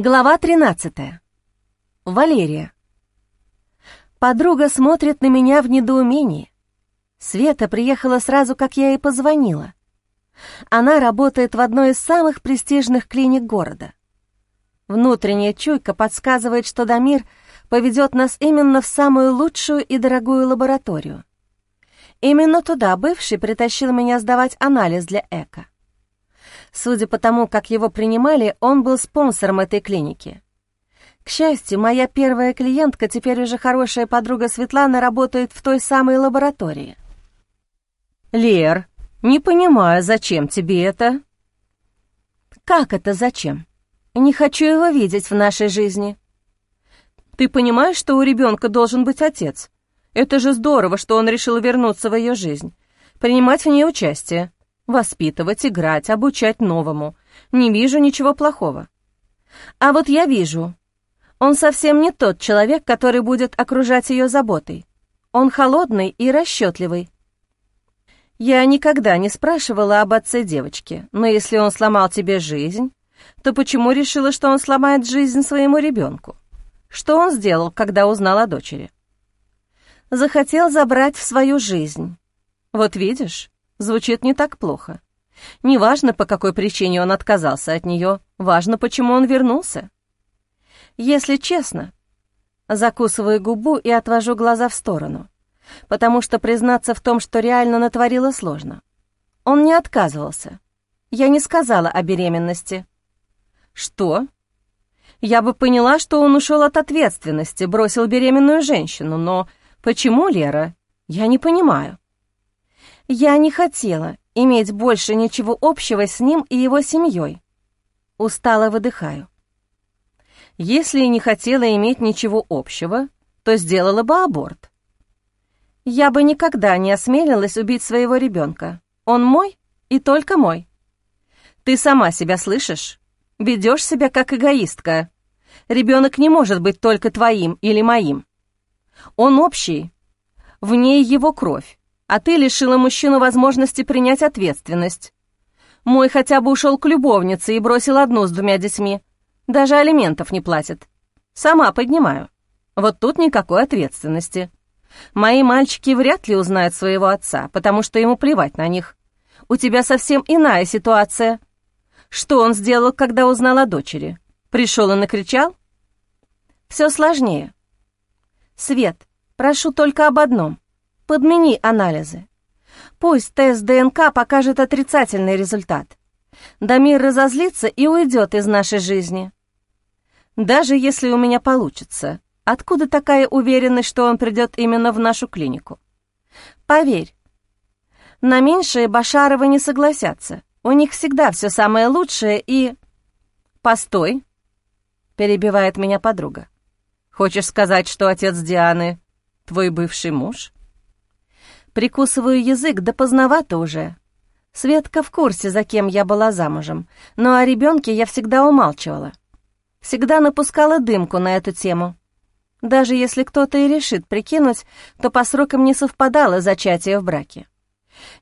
Глава 13. Валерия. Подруга смотрит на меня в недоумении. Света приехала сразу, как я ей позвонила. Она работает в одной из самых престижных клиник города. Внутренняя чуйка подсказывает, что Дамир поведет нас именно в самую лучшую и дорогую лабораторию. Именно туда бывший притащил меня сдавать анализ для ЭКО. Судя по тому, как его принимали, он был спонсором этой клиники. К счастью, моя первая клиентка, теперь уже хорошая подруга Светлана, работает в той самой лаборатории. «Лер, не понимаю, зачем тебе это?» «Как это зачем? Не хочу его видеть в нашей жизни». «Ты понимаешь, что у ребенка должен быть отец? Это же здорово, что он решил вернуться в ее жизнь, принимать в ней участие. Воспитывать, играть, обучать новому. Не вижу ничего плохого. А вот я вижу. Он совсем не тот человек, который будет окружать ее заботой. Он холодный и расчетливый. Я никогда не спрашивала об отце девочки, но если он сломал тебе жизнь, то почему решила, что он сломает жизнь своему ребенку? Что он сделал, когда узнал о дочери? Захотел забрать в свою жизнь. Вот видишь, звучит не так плохо. Неважно, по какой причине он отказался от нее, важно, почему он вернулся. Если честно, закусываю губу и отвожу глаза в сторону, потому что признаться в том, что реально натворила, сложно. Он не отказывался. Я не сказала о беременности. Что? Я бы поняла, что он ушел от ответственности, бросил беременную женщину, но почему, Лера? Я не понимаю. Я не хотела иметь больше ничего общего с ним и его семьей. Устало выдыхаю. Если не хотела иметь ничего общего, то сделала бы аборт. Я бы никогда не осмелилась убить своего ребенка. Он мой и только мой. Ты сама себя слышишь? Ведешь себя как эгоистка. Ребенок не может быть только твоим или моим. Он общий. В ней его кровь а ты лишила мужчину возможности принять ответственность. Мой хотя бы ушел к любовнице и бросил одну с двумя детьми. Даже алиментов не платит. Сама поднимаю. Вот тут никакой ответственности. Мои мальчики вряд ли узнают своего отца, потому что ему плевать на них. У тебя совсем иная ситуация. Что он сделал, когда узнал о дочери? Пришел и накричал? Все сложнее. Свет, прошу только об одном — Подмени анализы. Пусть тест ДНК покажет отрицательный результат. Дамир разозлится и уйдет из нашей жизни. Даже если у меня получится, откуда такая уверенность, что он придет именно в нашу клинику? Поверь, на меньшее Башаровы не согласятся. У них всегда все самое лучшее и... «Постой», — перебивает меня подруга. «Хочешь сказать, что отец Дианы — твой бывший муж?» Прикусываю язык, да поздновато уже. Светка в курсе, за кем я была замужем, но о ребенке я всегда умалчивала. Всегда напускала дымку на эту тему. Даже если кто-то и решит прикинуть, то по срокам не совпадало зачатие в браке.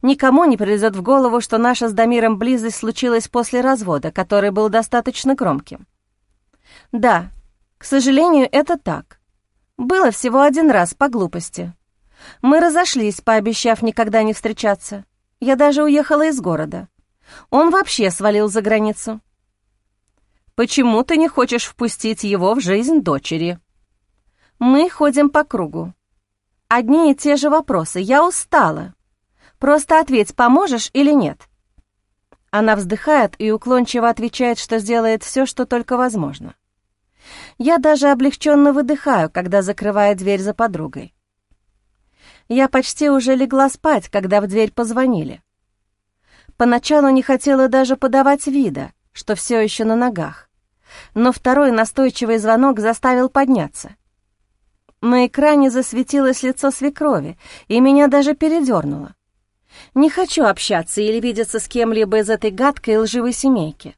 Никому не придет в голову, что наша с Дамиром близость случилась после развода, который был достаточно громким. Да, к сожалению, это так. Было всего один раз по глупости. Мы разошлись, пообещав никогда не встречаться. Я даже уехала из города. Он вообще свалил за границу. Почему ты не хочешь впустить его в жизнь дочери? Мы ходим по кругу. Одни и те же вопросы. Я устала. Просто ответь, поможешь или нет. Она вздыхает и уклончиво отвечает, что сделает все, что только возможно. Я даже облегченно выдыхаю, когда закрываю дверь за подругой. Я почти уже легла спать, когда в дверь позвонили. Поначалу не хотела даже подавать вида, что все еще на ногах, но второй настойчивый звонок заставил подняться. На экране засветилось лицо свекрови, и меня даже передернуло. Не хочу общаться или видеться с кем-либо из этой гадкой лживой семейки,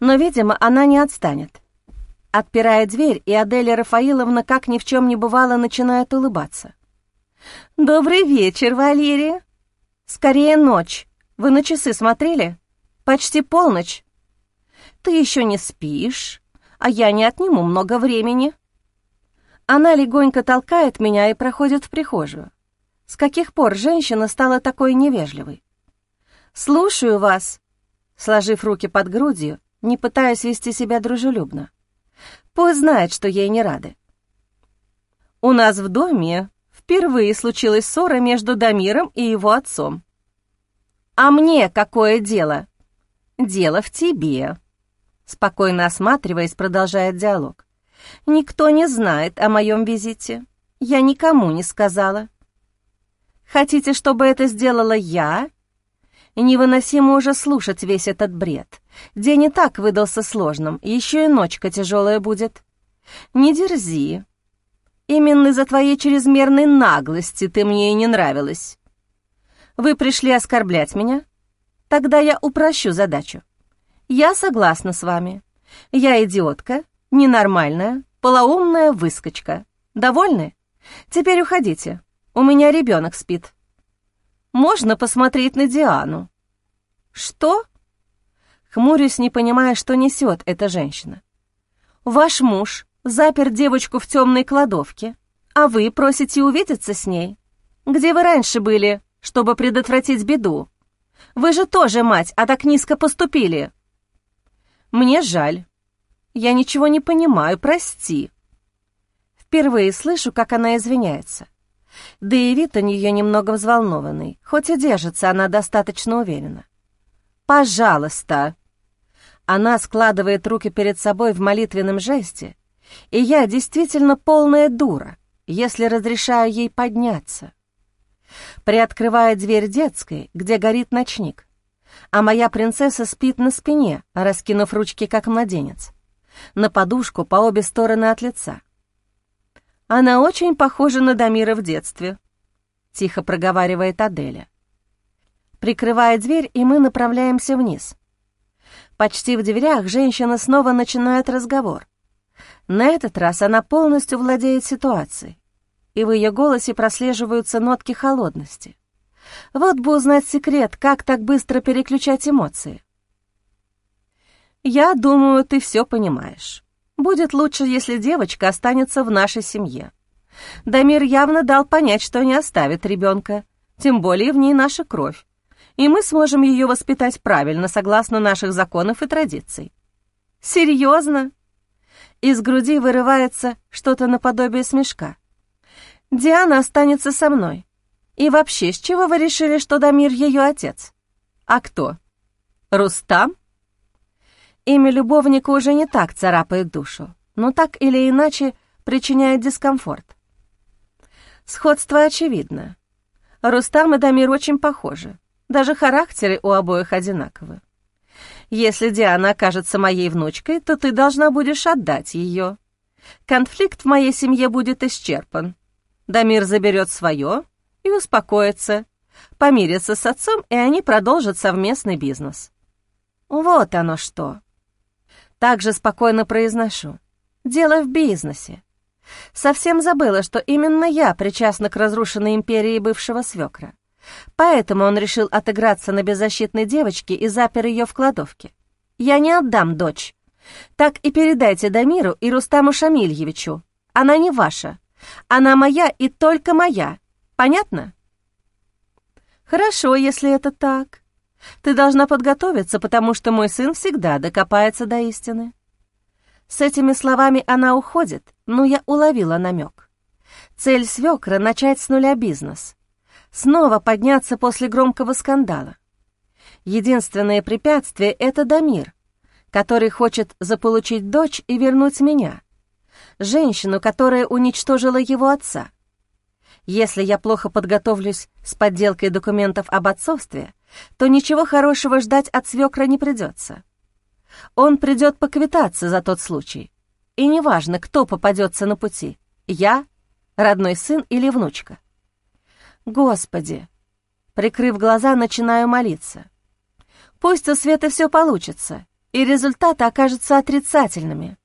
но, видимо, она не отстанет. Отпирая дверь, и Аделя Рафаиловна, как ни в чем не бывало, начинает улыбаться. «Добрый вечер, Валерия!» «Скорее ночь. Вы на часы смотрели? Почти полночь». «Ты еще не спишь? а я не отниму много времени». Она легонько толкает меня и проходит в прихожую. С каких пор женщина стала такой невежливой? «Слушаю вас», сложив руки под грудью, не пытаясь вести себя дружелюбно. Пусть знает, что ей не рады. У нас в доме впервые случилась ссора между Дамиром и его отцом. «А мне какое дело?» «Дело в тебе», — спокойно осматриваясь, продолжает диалог. «Никто не знает о моем визите. Я никому не сказала. Хотите, чтобы это сделала я?» Невыносимо уже слушать весь этот бред. День и так выдался сложным, еще и ночка тяжелая будет. Не дерзи. Именно из-за твоей чрезмерной наглости ты мне и не нравилась. Вы пришли оскорблять меня? Тогда я упрощу задачу. Я согласна с вами. Я идиотка, ненормальная, полоумная выскочка. Довольны? Теперь уходите. У меня ребенок спит. Можно посмотреть на Диану. Что? Хмурюсь, не понимая, что несет эта женщина. Ваш муж запер девочку в темной кладовке, а вы просите увидеться с ней. Где вы раньше были, чтобы предотвратить беду? Вы же тоже мать, а так низко поступили. Мне жаль. Я ничего не понимаю, прости. Впервые слышу, как она извиняется. Да и вид у нее немного взволнованный, хоть и держится она достаточно уверенно. «Пожалуйста!» Она складывает руки перед собой в молитвенном жесте, и я действительно полная дура, если разрешаю ей подняться. Приоткрывает дверь детской, где горит ночник, а моя принцесса спит на спине, раскинув ручки, как младенец, на подушку по обе стороны от лица. Она очень похожа на Дамира в детстве», — тихо проговаривает Аделя. Прикрывает дверь, и мы направляемся вниз. Почти в дверях женщина снова начинает разговор. На этот раз она полностью владеет ситуацией, и в ее голосе прослеживаются нотки холодности. Вот бы узнать секрет, как так быстро переключать эмоции. «Я думаю, ты все понимаешь. Будет лучше, если девочка останется в нашей семье. Дамир явно дал понять, что не оставит ребенка, тем более в ней наша кровь, и мы сможем ее воспитать правильно, согласно наших законов и традиций. Серьезно? Из груди вырывается что-то наподобие смешка. Диана останется со мной. И вообще, с чего вы решили, что Дамир ее отец? А кто? Рустам? Имя любовника уже не так царапает душу, но так или иначе причиняет дискомфорт. Сходство очевидно. Рустам и Дамир очень похожи. Даже характеры у обоих одинаковы. Если Диана окажется моей внучкой, то ты должна будешь отдать ее. Конфликт в моей семье будет исчерпан. Дамир заберет свое и успокоится, помирится с отцом, и они продолжат совместный бизнес. Вот оно что. Также спокойно произношу. Дело в бизнесе. Совсем забыла, что именно я причастна к разрушенной империи бывшего свекра. Поэтому он решил отыграться на беззащитной девочке и запер ее в кладовке. Я не отдам дочь. Так и передайте Дамиру и Рустаму Шамильевичу. Она не ваша. Она моя и только моя. Понятно? Хорошо, если это так. Ты должна подготовиться, потому что мой сын всегда докопается до истины». С этими словами она уходит, но я уловила намек. Цель свекра — начать с нуля бизнес. Снова подняться после громкого скандала. Единственное препятствие — это Дамир, который хочет заполучить дочь и вернуть меня, женщину, которая уничтожила его отца. Если я плохо подготовлюсь с подделкой документов об отцовстве — то ничего хорошего ждать от свекра не придется. Он придет поквитаться за тот случай. И неважно, кто попадется на пути — я, родной сын или внучка. Господи! Прикрыв глаза, начинаю молиться. Пусть у Светы все получится, и результаты окажутся отрицательными.